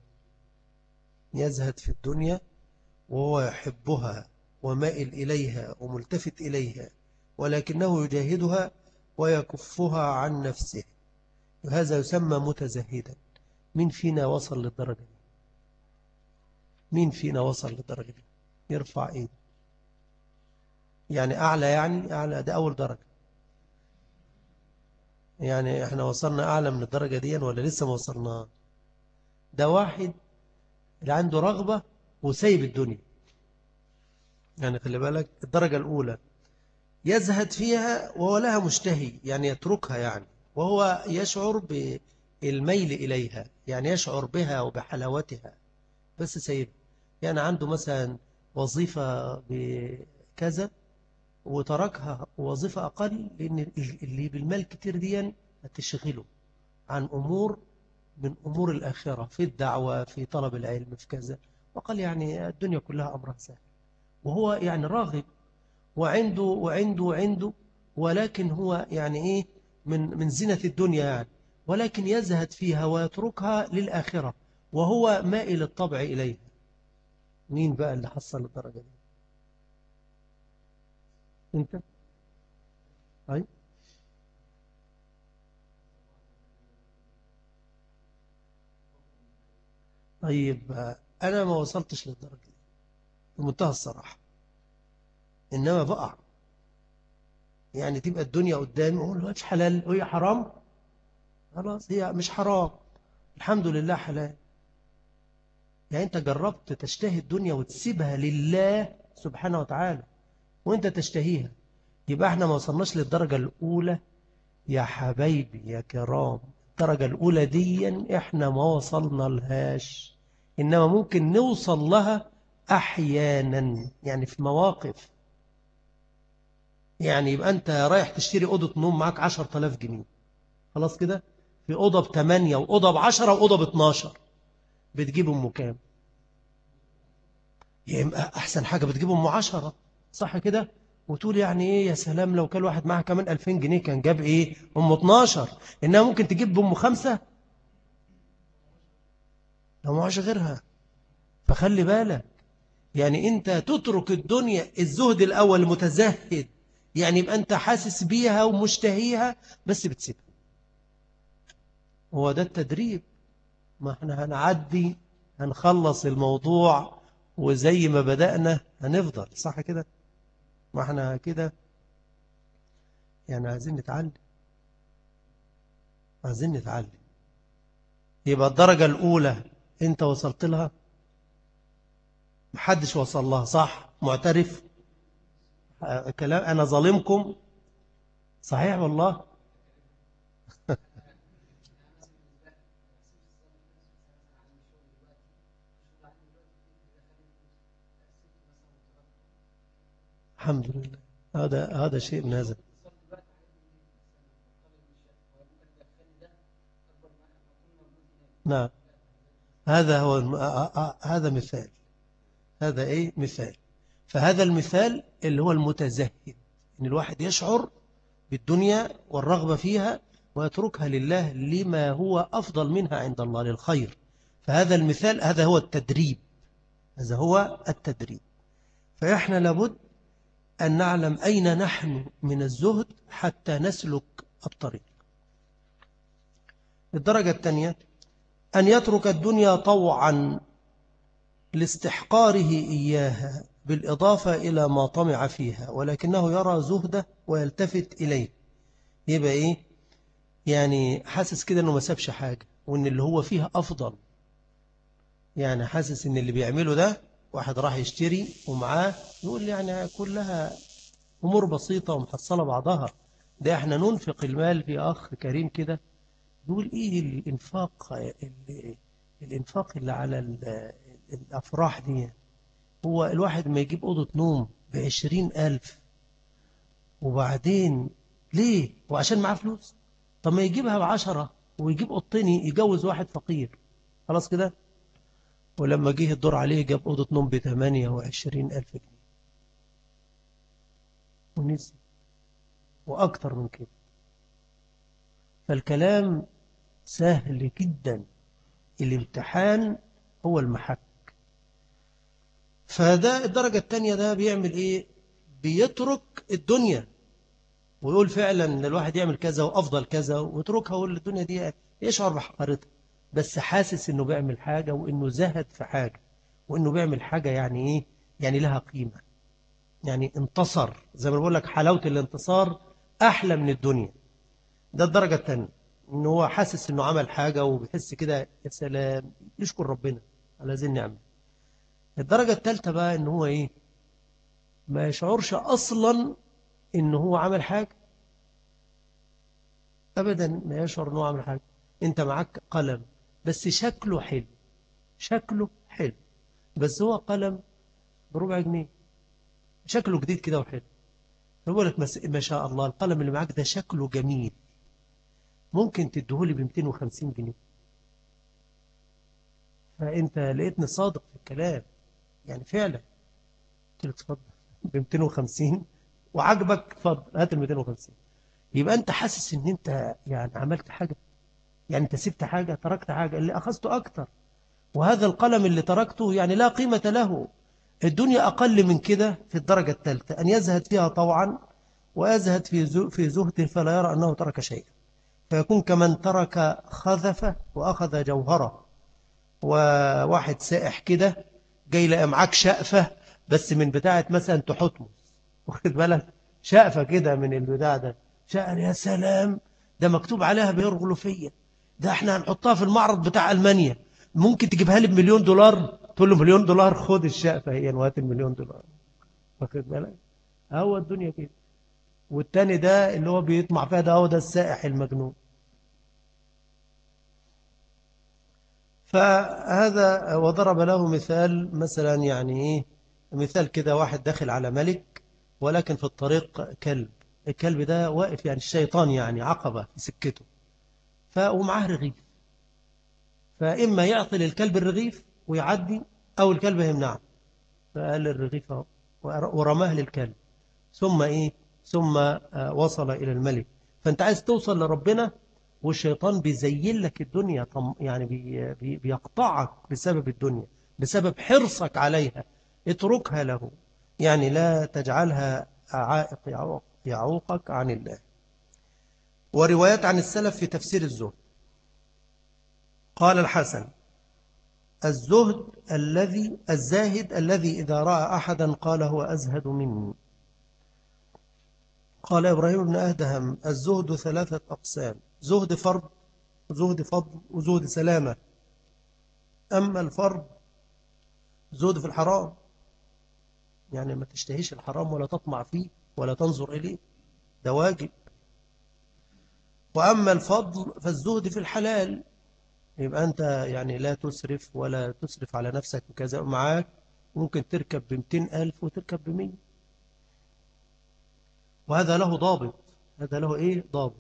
يزهد في الدنيا وهو يحبها ومائل إليها وملتفت إليها ولكنه يجاهدها ويكفها عن نفسه. وهذا يسمى متزهدا. مين فينا وصل للدرجة دي. مين فينا وصل للدرجة دي. يرفع إيده. يعني أعلى يعني أعلى ده أول درجة. يعني إحنا وصلنا أعلى من الدرجة دي ولا لسه ما وصلنا؟ ده واحد اللي عنده رغبة وسيب الدنيا. يعني خلي بالك الدرجة الأولى يزهد فيها وهو لها مشتهي يعني يتركها يعني وهو يشعر بالميل إليها يعني يشعر بها وبحلاوتها. بس سيب يعني عنده مثلا وظيفة بكذا وتركها وظيفة أقل لأن اللي بالمال كتير دي هتشغله عن أمور من أمور الآخرة في الدعوة في طلب العلم في كذا. وقال يعني الدنيا كلها أمرها سهل. وهو يعني راغب وعنده وعنده وعنده ولكن هو يعني إيه من من زينة الدنيا يعني. ولكن يزهد فيها ويتركها للآخرة وهو مائل الطبع إليها. مين بقى اللي حصل الدرجة دي؟ انت؟ أي طيب أنا ما وصلتش للدرجة دي بمنتهى الصراحة. إنما بقع يعني تبقى الدنيا قدامي أقول له حلال وهي حرام؟ خلاص هي مش حرام. الحمد لله حلال. يعني أنت جربت تشتهي الدنيا وتسيبها لله سبحانه وتعالى وأنت تشتهيها. يبقى إحنا ما وصلناش للدرجة الأولى. يا حبايبي يا كرام الدرجة الأولى دي إحنا ما وصلنا لهاش. إنما ممكن نوصل لها أحيانا يعني في مواقف. يعني يبقى أنت رايح تشتري أوضة نوم معاك عشر تلاف جنيه. خلاص كده؟ في أوضة بثمانية وأوضة بعشرة وأوضة باتناشر. بتجيب أم كام؟ يبقى أحسن حاجة بتجيب أم عشرة صح كده؟ وتقول يعني إيه يا سلام لو كان واحد معاه كمان ألفين جنيه كان جاب إيه؟ أم 12 إنها ممكن تجيب بأم خمسة؟ لو معاش غيرها. فخلي بالك يعني أنت تترك الدنيا الزهد الأول متزهد يعني يبقى أنت حاسس بيها ومشتهيها بس بتسيبها. هو ده التدريب. ما إحنا هنعدي هنخلص الموضوع وزي ما بدأنا هنفضل صح كده؟ ما إحنا كده يعني عايزين نتعلم. عايزين نتعلم. يبقى الدرجة الأولى أنت وصلت لها؟ محدش وصل لها صح؟ معترف؟ كلام أنا ظالمكم؟ صحيح والله؟ الحمد لله. هذا هذا شيء نازل. نعم. هذا هو هذا مثال. هذا إيه؟ مثال. فهذا المثال اللي هو المتزهد. إن الواحد يشعر بالدنيا والرغبة فيها ويتركها لله لما هو أفضل منها عند الله للخير. فهذا المثال هذا هو التدريب. هذا هو التدريب. فإحنا لابد أن نعلم أين نحن من الزهد حتى نسلك الطريق. الدرجة الثانية أن يترك الدنيا طوعا لاستحقاره إياها بالإضافة إلى ما طمع فيها ولكنه يرى زهده ويلتفت إليه. يبقى إيه؟ يعني حاسس كده أنه ما سابش حاجة وأن اللي هو فيها أفضل. يعني حاسس أن اللي بيعمله ده واحد راح يشتري ومعاه يقول يعني كلها أمور بسيطة ومحصلة بعضها. ده إحنا ننفق المال في أخ كريم كده. يقول إيه الإنفاق الإنفاق اللي على الأفراح دي؟ هو الواحد ما يجيب أوضة نوم بعشرين ألف وبعدين ليه؟ وعشان معاه فلوس. طب ما يجيبها بعشرة ويجيب أوضتين يجوز واحد فقير. خلاص كده؟ ولما جه الدور عليه جاب أوضة نوم وعشرين ألف جنيه. ونسي وأكثر من كده. فالكلام سهل جدا. الامتحان هو المحك. فده الدرجة الثانية ده بيعمل إيه؟ بيترك الدنيا. ويقول فعلا إن الواحد يعمل كذا وأفضل كذا. ويتركها الدنيا دي يشعر بحقارتها. بس حاسس إنه بيعمل حاجة وإنه زهد في حاجة. وإنه بيعمل حاجة يعني إيه؟ يعني لها قيمة. يعني انتصر. زي ما بقول لك حلاوة الانتصار أحلى من الدنيا. ده الدرجة الثانية ان هو حاسس إنه عمل حاجة وبيحس كده يا سلام يشكر ربنا على هذه النعمة. الدرجة الثالثة بقى إن هو إيه؟ ما يشعرش أصلا ان هو عمل حاجة. ابدا ما يشعر ان هو عمل حاجة. أنت معاك قلم. بس شكله حلو. شكله حلو. بس هو قلم بربع جنيه. شكله جديد كده وحلو. يقول لك ما شاء الله القلم اللي معاك ده شكله جميل. ممكن تديهولي ب 250 جنيه. فأنت لقيتني صادق في الكلام. يعني فعلا. قلت له اتفضل. ب 250 وعجبك اتفضل هات ال 250 يبقى أنت حاسس إن أنت يعني عملت حاجة يعني انت سبت حاجة تركت حاجة اللي أخذته أكتر. وهذا القلم اللي تركته يعني لا قيمة له. الدنيا أقل من كده في الدرجة الثالثة. أن يزهد فيها طوعا ويزهد في زهد فلا يرى أنه ترك شيئا. فيكون كمن ترك خذفة وأخذ جوهرة. وواحد سائح كده جاي لقى معاك شقفة بس من بتاعة مثلا تحطمس واخد بالك؟ شقفة كده من البتاع ده. شقر يا سلام! ده مكتوب عليها بهيروغليفية ده إحنا هنحطها في المعرض بتاع ألمانيا. ممكن تجيبها لي بمليون دولار؟ تقول له مليون دولار خد الشقفة هي وهات المليون دولار. واخد بالك؟ هو الدنيا كده. والتاني ده اللي هو بيطمع فيها ده هو ده السائح المجنون. فهذا وضرب له مثال مثلا يعني إيه؟ مثال كده واحد داخل على ملك ولكن في الطريق كلب. الكلب ده واقف يعني الشيطان يعني عقبة في سكته. ومعاه رغيف. فإما يعطي للكلب الرغيف ويعدي أو الكلب يمنعه فقال الرغيف ورماه للكلب. ثم إيه؟ ثم آه، وصل إلى الملك. فأنت عايز توصل لربنا والشيطان بيزين لك الدنيا يعني بي بيقطعك بسبب الدنيا بسبب حرصك عليها. اتركها له. يعني لا تجعلها عائق يعوقك عن الله. وروايات عن السلف في تفسير الزهد. قال الحسن الزهد الذي الزاهد الذي إذا رأى أحدا قال هو أزهد مني. قال إبراهيم بن أهدهم الزهد ثلاثة أقسام زهد فرض وزهد فضل وزهد سلامة. أما الفرض زهد في الحرام. يعني ما تشتهيش الحرام ولا تطمع فيه ولا تنظر إليه. ده واجب. وأما الفضل فالزهد في الحلال. يبقى أنت يعني لا تسرف ولا تسرف على نفسك وكذا. معاك ممكن تركب بمتين ألف وتركب بمين وهذا له ضابط. هذا له إيه؟ ضابط.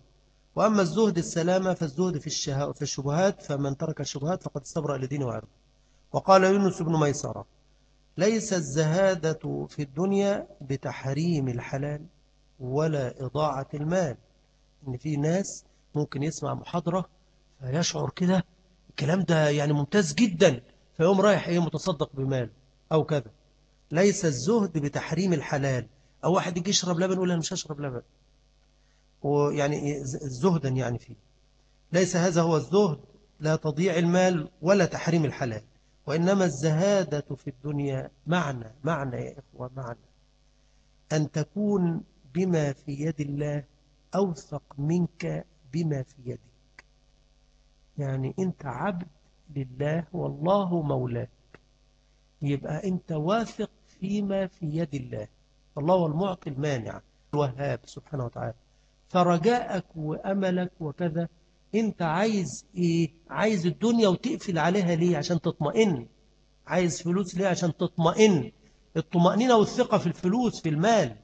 وأما الزهد السلامة فالزهد في, في الشبهات فمن ترك الشبهات فقد استبرأ لدين وعرض وقال يونس بن ميسرة ليس الزهادة في الدنيا بتحريم الحلال ولا إضاعة المال. إن في ناس ممكن يسمع محاضرة فيشعر كده. الكلام ده يعني ممتاز جدا فيقوم رايح إيه متصدق بمال أو كذا. ليس الزهد بتحريم الحلال. أو واحد يجي يشرب لبن يقول أنا مش هشرب لبن. ويعني زهدا يعني فيه. ليس هذا هو الزهد لا تضيع المال ولا تحريم الحلال. وإنما الزهادة في الدنيا معنى معنى يا إخوة معنى. أن تكون بما في يد الله أوثق منك بما في يدك. يعني أنت عبد لله والله مولاك. يبقى أنت واثق فيما في يد الله. الله هو المعطي المانع الوهاب سبحانه وتعالى. فرجاءك وأملك وكذا. أنت عايز إيه؟ عايز الدنيا وتقفل عليها ليه؟ عشان تطمئن. عايز فلوس ليه؟ عشان تطمئن. الطمأنينة والثقة في الفلوس في المال.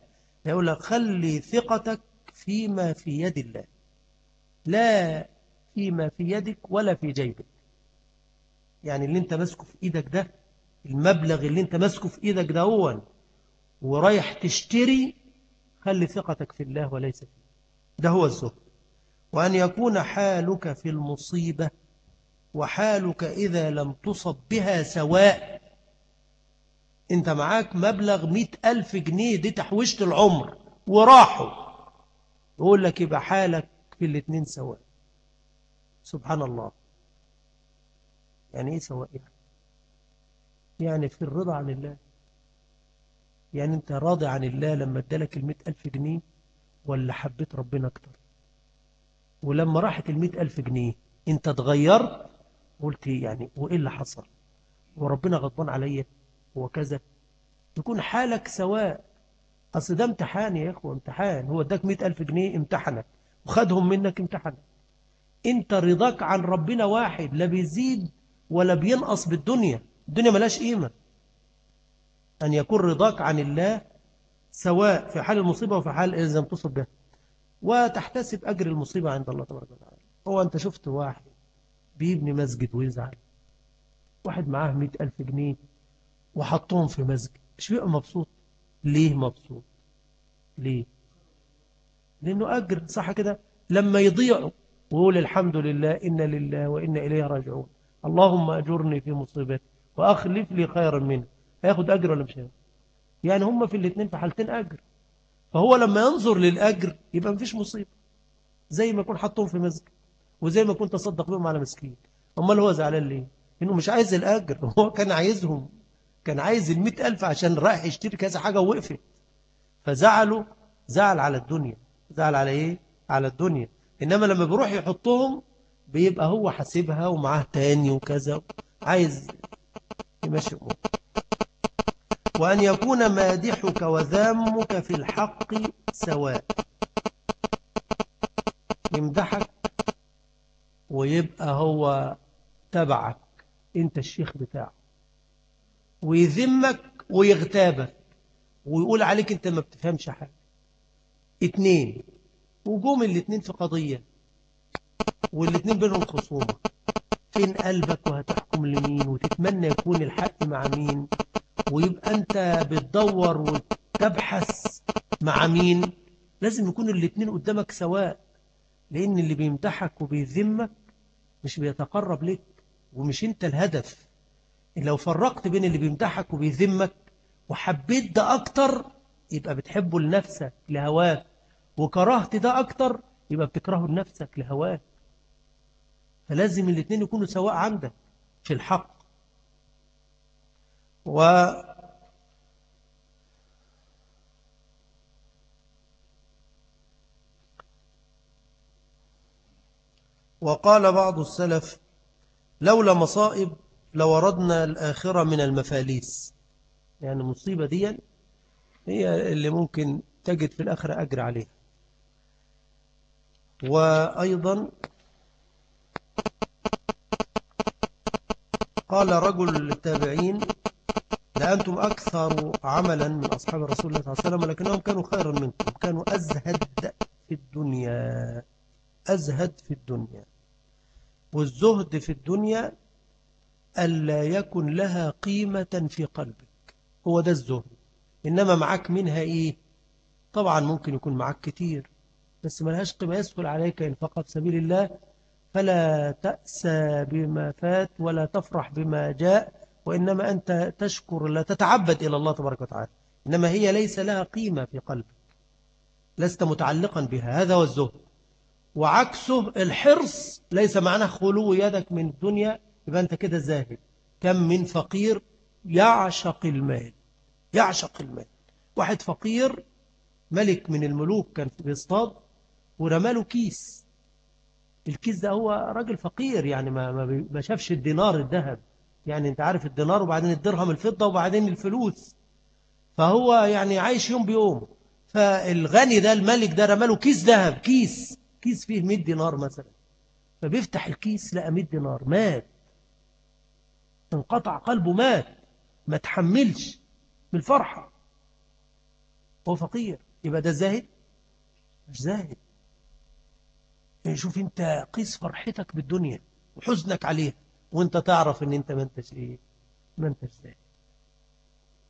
يقول لك خلي ثقتك فيما في يد الله. لا فيما في يدك ولا في جيبك. يعني اللي انت ماسكه في إيدك ده المبلغ اللي انت ماسكه في إيدك ده هو ورايح تشتري خلي ثقتك في الله وليس فيه ده هو الزهد. وأن يكون حالك في المصيبة وحالك إذا لم تصب بها سواء انت معاك مبلغ مئة ألف جنيه دي تحويشة العمر وراحوا. يقول لك يبقى حالك في الاثنين سواء. سبحان الله يعني إيه سواء؟ يعني يعني في الرضا عن الله. يعني أنت راضي عن الله لما ادالك المئة ألف جنيه ولا حبيت ربنا أكتر؟ ولما راحت المئة ألف جنيه أنت اتغيرت؟ قلت يعني وإيه اللي حصل؟ وربنا غضبان عليا وكذا. يكون حالك سواء. أصل ده امتحان يا إخوة امتحان. هو اداك مئة ألف جنيه امتحنك. وخدهم منك امتحنك انت رضاك عن ربنا واحد لا بيزيد ولا بينقص بالدنيا. الدنيا ملاش قيمة. أن يكون رضاك عن الله سواء في حال المصيبة وفي حال إذا تصب بها. وتحتسب أجر المصيبة عند الله تبارك وتعالى. هو أنت شفت واحد بيبني مسجد ويزعل. واحد معاه مئة ألف جنيه وحطهم في مسجد. مش بيبقى مبسوط؟ ليه مبسوط؟ ليه؟ لأنه أجر صح كده؟ لما يضيعوا ويقول الحمد لله إن لله وإن إليه راجعون. اللهم أجرني في مصيبتي وأخلف لي خيرا منه. هياخد أجر ولا مش هياخد؟ يعني هم في الاثنين في حالتين أجر. فهو لما ينظر للأجر يبقى مفيش مصيبة. زي ما يكون حطهم في مسجد وزي ما كنت تصدق بهم على مسكين. أمال هو زعلان ليه؟ إنه مش عايز الأجر. هو كان عايزهم كان عايز المئة ألف عشان رايح يشتري كذا حاجة ووقفت. فزعلوا زعل على الدنيا. زعل على إيه على الدنيا. إنما لما بيروح يحطهم بيبقى هو حاسبها ومعاه تاني وكذا عايز يمشي أمور وأن يكون مادحك وذامك في الحق سواء. يمدحك ويبقى هو تبعك أنت الشيخ بتاعه. ويذمك ويغتابك ويقول عليك أنت ما بتفهمش حاجة. اتنين. وجوم الاتنين في قضية والاتنين بينهم خصومة. فين قلبك وهتحكم لمين؟ وتتمنى يكون الحق مع مين؟ ويبقى أنت بتدور وتبحث مع مين؟ لازم يكون الاتنين قدامك سواء لأن اللي بيمدحك وبيذمك مش بيتقرب لك ومش أنت الهدف. لو فرقت بين اللي بيمدحك وبيذمك وحبيت ده أكتر يبقى بتحبه لنفسك لهواك. وكرهت ده أكتر يبقى بتكرهه لنفسك لهواك. فلازم الاثنين يكونوا سواء عندك في الحق. و وقال بعض السلف لولا مصائب لوردنا الآخرة من المفاليس. يعني المصيبة دي هي اللي ممكن تجد في الآخرة أجر عليها. وأيضا قال رجل للتابعين لأنتم أكثر عملا من أصحاب الرسول الله صلى الله عليه وسلم ولكنهم كانوا خيرا منكم كانوا أزهد في الدنيا أزهد في الدنيا. والزهد في الدنيا ألا يكن لها قيمة في قلبك. هو ده الزهد. إنما معك منها إيه؟ طبعا ممكن يكون معك كتير. بس ما لهاش قيمة يسهل عليك إن فقط سبيل الله فلا تأسى بما فات ولا تفرح بما جاء وإنما أنت تشكر لا تتعبد إلى الله تبارك وتعالى. إنما هي ليس لها قيمة في قلبك. لست متعلقا بها. هذا هو الزهد. وعكسه الحرص ليس معناه خلو يدك من الدنيا يبقى أنت كده زاهد. كم من فقير يعشق المال. يعشق المال. واحد فقير ملك من الملوك كان بيصطاد ورماله كيس. الكيس ده هو راجل فقير يعني ما, ما شافش الدينار الذهب. يعني انت عارف الدينار وبعدين الدرهم الفضة وبعدين الفلوس. فهو يعني عايش يوم بيوم. فالغني ده الملك ده رماله كيس ذهب كيس كيس فيه 100 دينار مثلا. فبيفتح الكيس لقى 100 دينار مات. انقطع قلبه مات. ما تحملش من الفرحة. هو فقير. يبقى ده زاهد؟ مش زاهد. شوف انت قيس فرحتك بالدنيا وحزنك عليها وانت تعرف ان انت ما انتش إيه ما انتش زاهد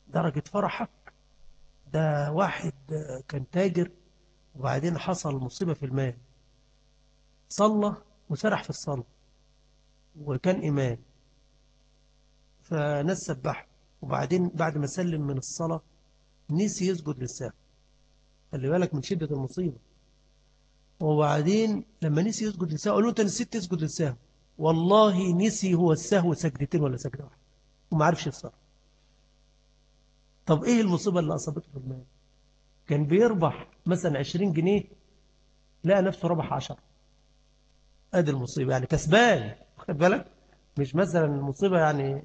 درجة فرحك ده واحد كان تاجر وبعدين حصل مصيبة في المال. صلى وسرح في الصلاة وكان إمام فناس سبحه وبعدين بعد ما سلم من الصلاة نسي يسجد للسهو خلي بالك من شدة المصيبة. وبعدين لما نسي يسجد للسهو قالوا أنت نسيت تسجد للسهو والله نسي هو السهو سجدتين ولا سجدة واحدة. وما عرفش يصرف طب إيه المصيبة اللي أصابته في المال؟ كان بيربح مثلا 20 جنيه لقى نفسه ربح 10 أدي المصيبة يعني كسبان. خد بالك؟ مش مثلا المصيبة يعني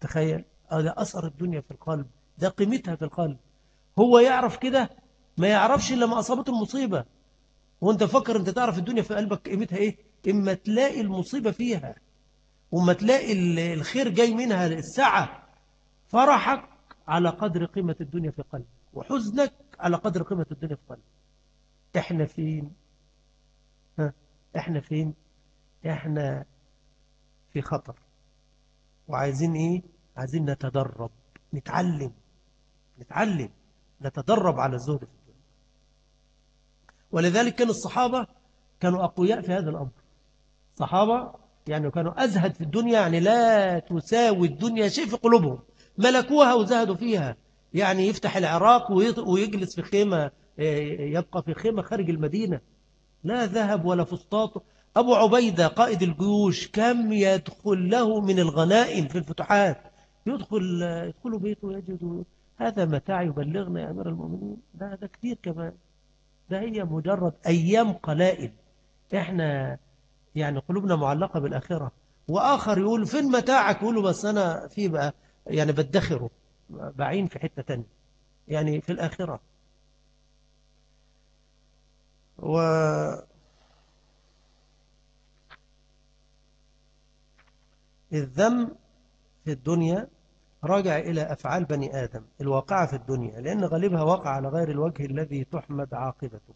تخيل. هذا أثر الدنيا في القلب. ده قيمتها في القلب. هو يعرف كده ما يعرفش إلا ما أصابته المصيبة. وانت فكر انت تعرف الدنيا في قلبك قيمتها إيه؟ اما تلاقي المصيبة فيها وما تلاقي الخير جاي منها السعة فرحك على قدر قيمة الدنيا في قلبك وحزنك على قدر قيمة الدنيا في قلبك. إحنا فين؟ ها؟ إحنا فين؟ إحنا في خطر. وعايزين إيه؟ عايزين نتدرب نتعلم نتعلم نتدرب على الزهد. ولذلك كان الصحابة كانوا أقوياء في هذا الأمر. صحابة يعني كانوا أزهد في الدنيا يعني لا تساوي الدنيا شيء في قلوبهم. ملكوها وزهدوا فيها. يعني يفتح العراق ويجلس في خيمة يبقى في خيمة خارج المدينة. لا ذهب ولا فسطاط. أبو عبيدة قائد الجيوش كم يدخل له من الغنائم في الفتوحات؟ يدخل يدخل بيته يجد هذا متاع يبلغنا يا أمير المؤمنين. ده كثير كمان. ده هي مجرد أيام قلائل. إحنا يعني قلوبنا معلقة بالآخرة. وآخر يقول فين متاعك؟ يقول بس أنا في بقى يعني بدخره. بعين في حتة تانية. يعني في الآخرة. و الذم في الدنيا راجع إلى أفعال بني آدم الواقعة في الدنيا لأن غالبها وقع على غير الوجه الذي تحمد عاقبته.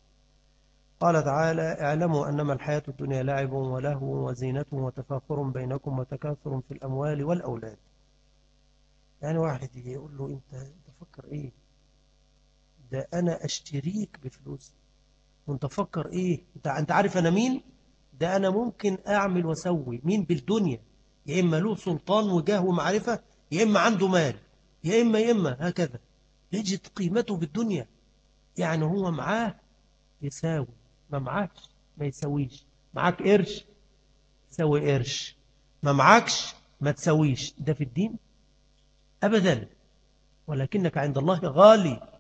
قال تعالى اعلموا أنما الحياة الدنيا لعب ولهو وزينة وتفاخر بينكم وتكاثر في الأموال والأولاد. يعني واحد يقول له أنت, أنت فكر إيه؟ ده أنا أشتريك بفلوس. وانت فكر إيه؟ أنت, أنت عارف أنا مين؟ ده أنا ممكن أعمل وسوي مين بالدنيا؟ يا إما له سلطان وجاه ومعرفة يا إما عنده مال يا إما يا إما هكذا. يجد قيمته بالدنيا يعني هو معاه يساوي ما معاكش ما يسويش معاك قرش سوي قرش. ما معاكش ما تسويش ده في الدين؟ أبدا. ولكنك عند الله غالي.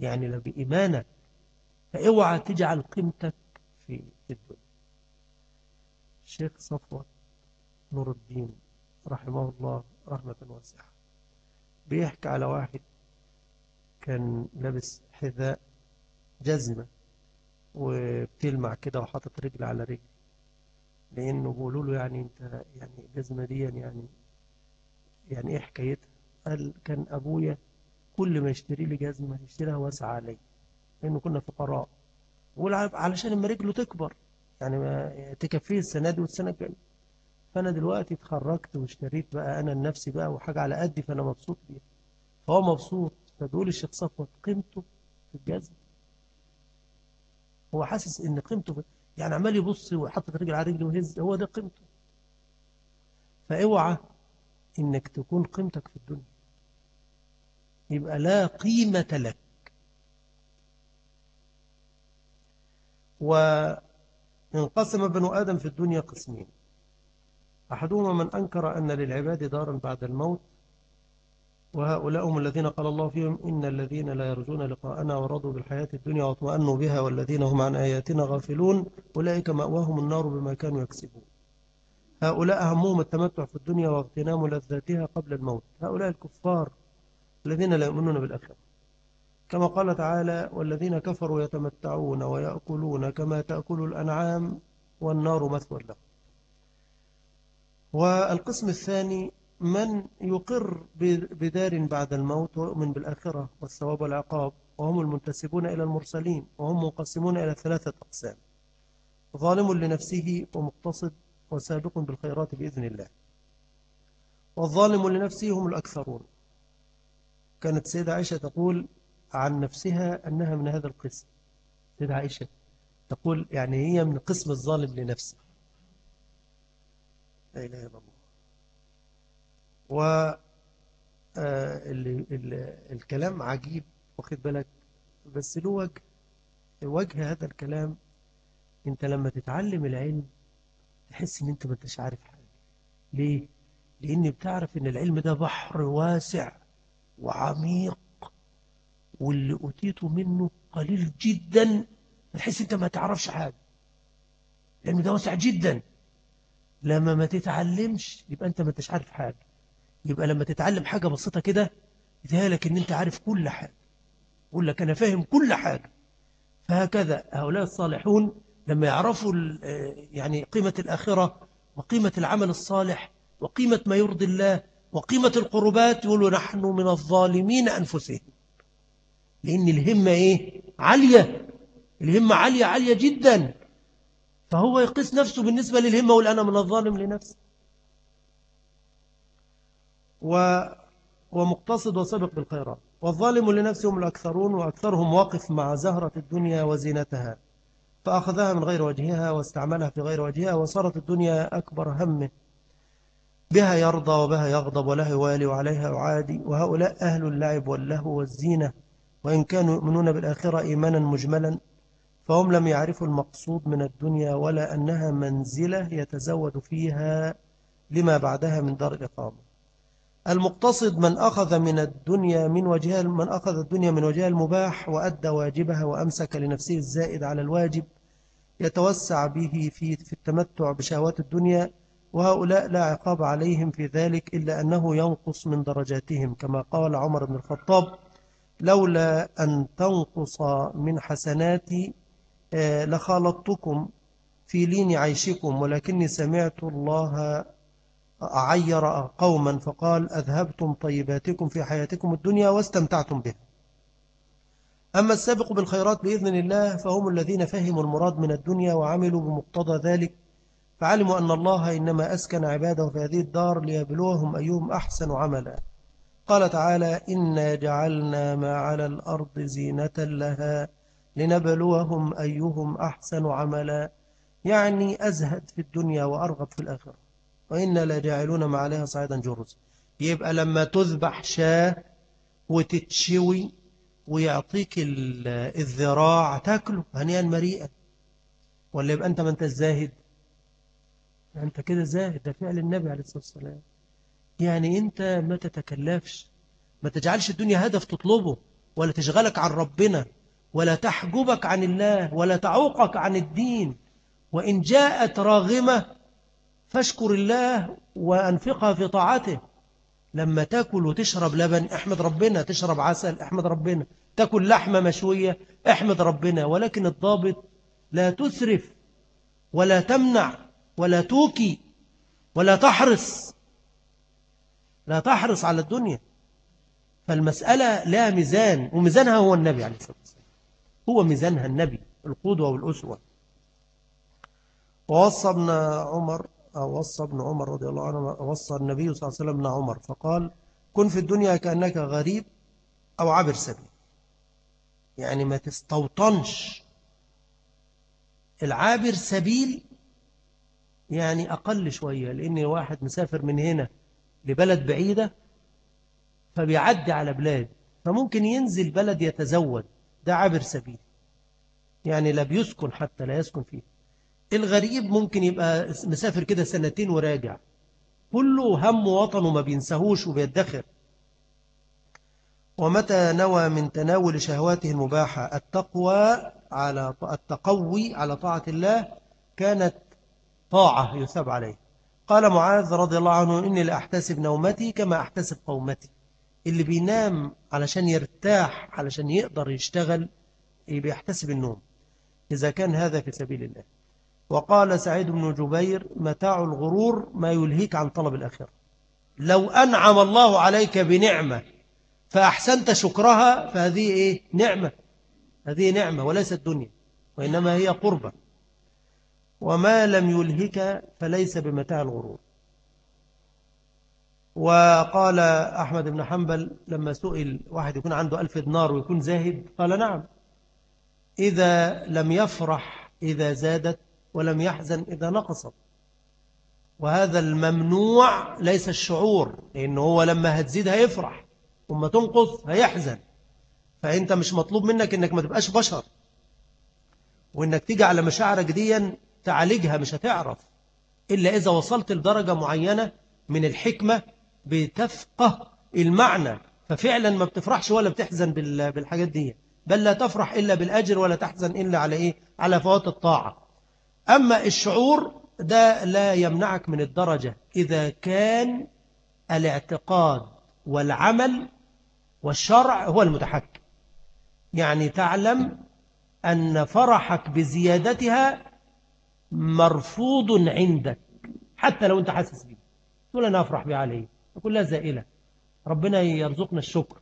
يعني لو بإيمانك فأوعى تجعل قيمتك في الدنيا. الشيخ صفوت نور الدين رحمه الله رحمة واسعة. بيحكي على واحد كان لابس حذاء جزمة وبتلمع كده وحاطط رجل على رجل لأنه بيقولوا له يعني أنت يعني الجزمة دي يعني يعني إيه حكايتها؟ قال كان أبويا كل ما يشتري لي جزمة يشتريها واسعة علي لأنه كنا فقراء. علشان لما رجله تكبر يعني تكفيه السنة دي والسنة الجاية. فأنا دلوقتي اتخرجت واشتريت بقى أنا لنفسي بقى وحاجة على قدي فأنا مبسوط بيها. فهو مبسوط فدول الشيخ صفوت قيمته في الجزم هو حاسس إن قيمته يعني عمال يبص وحطت رجل على رجل وهز هو ده قيمته. فأوعى إنك تكون قيمتك في الدنيا. يبقى لا قيمة لك. وانقسم بنو آدم في الدنيا قسمين. أحدهما من أنكر أن للعباد دارا بعد الموت وهؤلاء هم الذين قال الله فيهم إن الذين لا يرجون لقاءنا ورضوا بالحياة الدنيا واطمأنوا بها والذين هم عن آياتنا غافلون أولئك مأواهم النار بما كانوا يكسبون. هؤلاء همهم التمتع في الدنيا واغتنام لذاتها قبل الموت. هؤلاء الكفار الذين لا يؤمنون بالآخرة. كما قال تعالى والذين كفروا يتمتعون ويأكلون كما تأكل الأنعام والنار مثوى لهم. والقسم الثاني من يقر بدار بعد الموت ويؤمن بالآخرة والثواب والعقاب وهم المنتسبون إلى المرسلين وهم منقسمون إلى ثلاثة أقسام ظالم لنفسه ومقتصد وسابق بالخيرات بإذن الله. والظالم لنفسه هم الأكثرون. كانت سيدة عائشة تقول عن نفسها أنها من هذا القسم. سيدة عائشة تقول يعني هي من قسم الظالم لنفسه. لا إله إلا الله و آه، الكلام عجيب واخد بالك؟ بس له وجه وجه هذا الكلام أنت لما تتعلم العلم تحس إن أنت ما أنتش عارف حاجة. ليه؟ لأن بتعرف إن العلم ده بحر واسع وعميق واللي أتيته منه قليل جدا تحس أنت ما تعرفش حاجة. العلم ده واسع جدا. لما ما تتعلمش يبقى انت ما انتش عارف حاجة. يبقى لما تتعلم حاجة بسيطة كده يتهيألك إن أنت عارف كل حاجة. يقول لك أنا فاهم كل حاجة. فهكذا هؤلاء الصالحون لما يعرفوا يعني قيمة الآخرة وقيمة العمل الصالح وقيمة ما يرضي الله وقيمة القربات يقولوا نحن من الظالمين أنفسهم. لأن الهمة إيه؟ عالية. الهمة عالية عالية جدا. فهو يقيس نفسه بالنسبة للهمة يقول أنا من الظالم لنفسه. و ومقتصد وسبق بالخيرات. والظالم لنفسهم الأكثرون وأكثرهم واقف مع زهرة الدنيا وزينتها فأخذها من غير وجهها واستعملها في غير وجهها وصارت الدنيا أكبر همه. بها يرضى وبها يغضب ولها يوالي وعليها يعادي. وهؤلاء أهل اللعب واللهو والزينة وإن كانوا يؤمنون بالآخرة إيمانا مجملا فهم لم يعرفوا المقصود من الدنيا ولا أنها منزلة يتزود فيها لما بعدها من دار الإقامة. المقتصد من أخذ من الدنيا من وجهها من أخذ الدنيا من وجهها المباح وأدى واجبها وأمسك لنفسه الزائد على الواجب يتوسع به في في التمتع بشهوات الدنيا وهؤلاء لا عقاب عليهم في ذلك إلا أنه ينقص من درجاتهم كما قال عمر بن الخطاب لولا أن تنقص من حسناتي لخالطتكم في لين عيشكم ولكني سمعت الله عير قوما فقال أذهبتم طيباتكم في حياتكم الدنيا واستمتعتم بها. أما السابق بالخيرات بإذن الله فهم الذين فهموا المراد من الدنيا وعملوا بمقتضى ذلك فعلموا أن الله إنما أسكن عباده في هذه الدار ليبلوهم أيهم أحسن عملا. قال تعالى إنا جعلنا ما على الأرض زينة لها لنبلوهم أيهم أحسن عملا. يعني أزهد في الدنيا وأرغب في الآخرة. وإنا لجاعلون ما عليها صعيدا جرز يبقى لما تذبح شاة وتتشوي ويعطيك الذراع تاكله هنيئا مريئا. ولا يبقى أنت ما أنت الزاهد أنت كده زاهد ده فعل النبي عليه الصلاة والسلام. يعني أنت ما تتكلفش ما تجعلش الدنيا هدف تطلبه ولا تشغلك عن ربنا. ولا تحجبك عن الله ولا تعوقك عن الدين. وإن جاءت راغمة فاشكر الله وأنفقها في طاعته. لما تأكل وتشرب لبن احمد ربنا تشرب عسل احمد ربنا تأكل لحمة مشوية احمد ربنا. ولكن الضابط لا تسرف ولا تمنع ولا توكي ولا تحرص. لا تحرص على الدنيا. فالمسألة لا ميزان وميزانها هو النبي عليه الصلاة والسلام. هو ميزانها النبي القدوة والأسوة. ووصى ابن عمر أو وصى ابن عمر رضي الله عنه وصى النبي صلى الله عليه وسلم ابن عمر فقال كن في الدنيا كأنك غريب أو عبر سبيل. يعني ما تستوطنش. العابر سبيل يعني أقل شوية لأن واحد مسافر من هنا لبلد بعيدة فبيعدي على بلاد فممكن ينزل بلد يتزود ده عابر سبيل. يعني لا بيسكن حتى لا يسكن فيه. الغريب ممكن يبقى مسافر كده سنتين وراجع. كله هم وطنه ما بينساهوش وبيدخر. ومتى نوى من تناول شهواته المباحة؟ التقوى على التقوي على طاعة الله كانت طاعة يثاب عليه. قال معاذ رضي الله عنه إني لأحتسب نومتي كما أحتسب قومتي. اللي بينام علشان يرتاح علشان يقدر يشتغل بيحتسب النوم. إذا كان هذا في سبيل الله. وقال سعيد بن جبير متاع الغرور ما يلهيك عن طلب الآخرة لو أنعم الله عليك بنعمة فأحسنت شكرها فهذه إيه؟ نعمة. هذه نعمة وليست دنيا وإنما هي قربة. وما لم يلهك فليس بمتاع الغرور. وقال أحمد بن حنبل لما سئل واحد يكون عنده ألف دينار ويكون زاهد قال نعم. إذا لم يفرح إذا زادت ولم يحزن إذا نقصت. وهذا الممنوع ليس الشعور لأنه هو لما هتزيد هيفرح وما تنقص هيحزن. فأنت مش مطلوب منك أنك ما تبقاش بشر. وأنك تيجي على مشاعرك دي تعالجها مش هتعرف. إلا إذا وصلت لدرجة معينة من الحكمة بتفقه المعنى ففعلا ما بتفرحش ولا بتحزن بالحاجات دي. بل لا تفرح إلا بالأجر ولا تحزن إلا على إيه؟ على فوات الطاعة. أما الشعور ده لا يمنعك من الدرجة. إذا كان الاعتقاد والعمل والشرع هو المتحكم. يعني تعلم أن فرحك بزيادتها مرفوض عندك حتى لو أنت حاسس بيه. تقول أنا أفرح بها عليه لا زائلة. ربنا يرزقنا الشكر.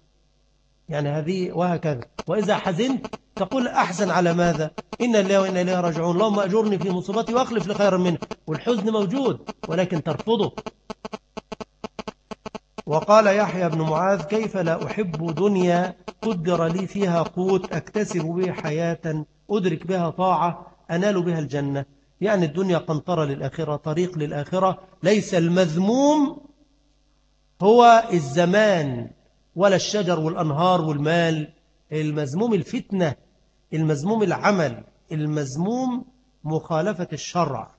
يعني هذه وهكذا. وإذا حزنت تقول أحزن على ماذا؟ إن الله وإن إليه راجعون. اللهم أجرني في مصيبتي وأخلف لخير منه. والحزن موجود ولكن ترفضه. وقال يحيى بن معاذ كيف لا أحب دنيا قدر لي فيها قوت أكتسب به حياة أدرك بها طاعة أنال بها الجنة. يعني الدنيا قنطرة للآخرة طريق للآخرة ليس المذموم هو الزمان ولا الشجر والأنهار والمال المذموم الفتنة المذموم العمل المذموم مخالفة الشرع.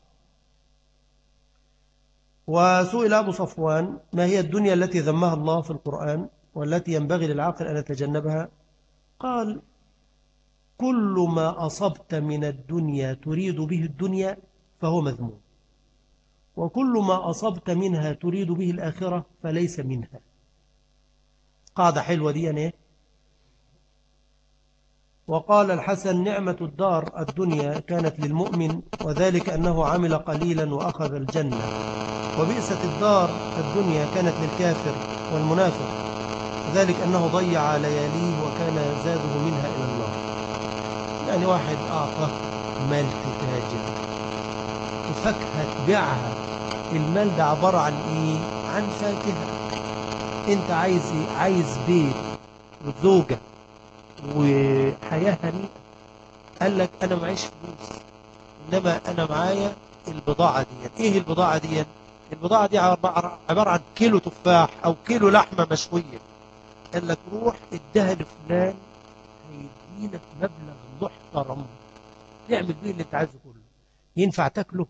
وسئل أبو صفوان ما هي الدنيا التي ذمها الله في القرآن والتي ينبغي للعاقل أن يتجنبها؟ قال كل ما أصبت من الدنيا تريد به الدنيا فهو مذموم. وكل ما أصبت منها تريد به الآخرة فليس منها. قاعدة حلوة دي يعني وقال الحسن نعمة الدار الدنيا كانت للمؤمن وذلك أنه عمل قليلا وأخذ الجنة. وبئسة الدار الدنيا كانت للكافر والمنافق. ذلك أنه ضيع لياليه وكان زاده منها إلى الله. يعني واحد أعطى مال تتاجر. وفاكهة تبيعها المال ده عبارة عن إيه؟ عن فاكهة. أنت عايز إيه؟ عايز بيت وزوجة وحياة هنيئة. قال لك أنا معيش فلوس إنما أنا معايا البضاعة دي. إيه البضاعة دي؟ البضاعة دي عبارة عن كيلو تفاح أو كيلو لحمة مشوية. قال لك روح ادها لفلان هيديلك مبلغ محترم. تعمل بيه اللي أنت عايزه كله. ينفع تاكله؟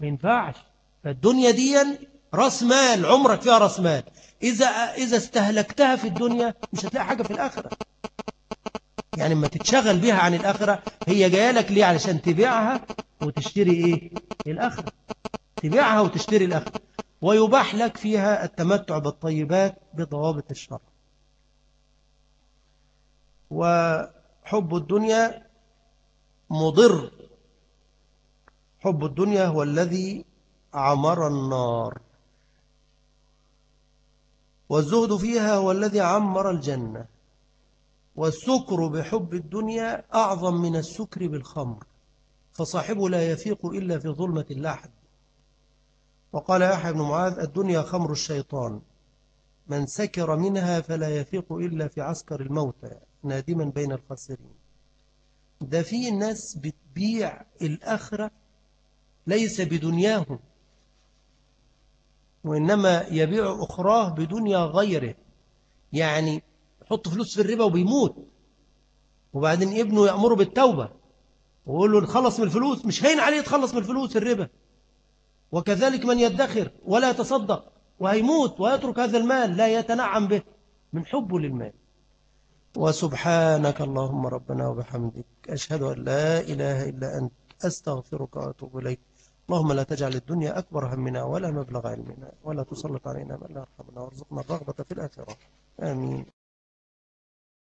ما ينفعش. فالدنيا دي راس مال عمرك فيها راس مال. إذا إذا استهلكتها في الدنيا مش هتلاقي حاجة في الآخرة. يعني ما تتشغل بها عن الآخرة هي جاية لك ليه؟ علشان تبيعها وتشتري إيه؟ الآخرة. تبيعها وتشتري الآخرة. ويباح لك فيها التمتع بالطيبات بضوابط الشرع وحب الدنيا مضر. حب الدنيا هو الذي عمر النار. والزهد فيها هو الذي عمر الجنة. والسكر بحب الدنيا أعظم من السكر بالخمر. فصاحبه لا يفيق إلا في ظلمة اللحد. وقال يحيى بن معاذ الدنيا خمر الشيطان. من سكر منها فلا يفيق إلا في عسكر الموتى نادما بين الخاسرين. ده في ناس بتبيع الآخرة ليس بدنياهم وإنما يبيع أخراه بدنيا غيره. يعني يحط فلوس في الربا وبيموت. وبعدين ابنه يأمره بالتوبة ويقول له نخلص من الفلوس مش هين عليه يتخلص من الفلوس الربا. وكذلك من يدخر ولا يتصدق وهيموت ويترك هذا المال لا يتنعم به من حبه للمال. وسبحانك اللهم ربنا وبحمدك أشهد أن لا إله إلا أنت أستغفرك وأتوب إليك. اللهم لا تجعل الدنيا أكبر همنا ولا مبلغ علمنا ولا تسلط علينا من لا يرحمنا وارزقنا الرغبة في الآخرة. آمين.